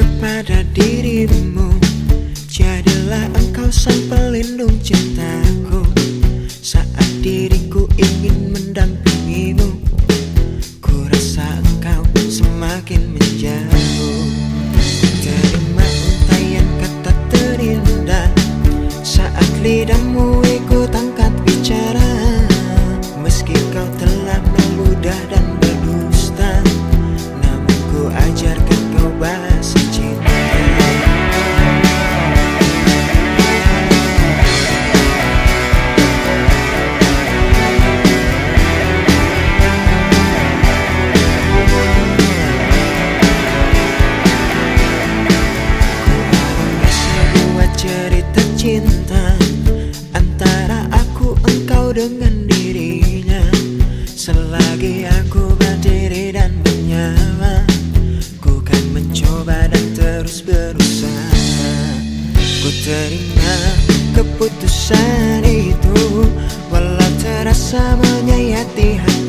kepada dirimu. Jadilah engkau sang pelindung cintaku dengan dirinya. Selagi aku berdiri dan menyala Ku kan mencoba dan terus berusaha. Ku terima keputusan itu Walau terasa menyayat hati.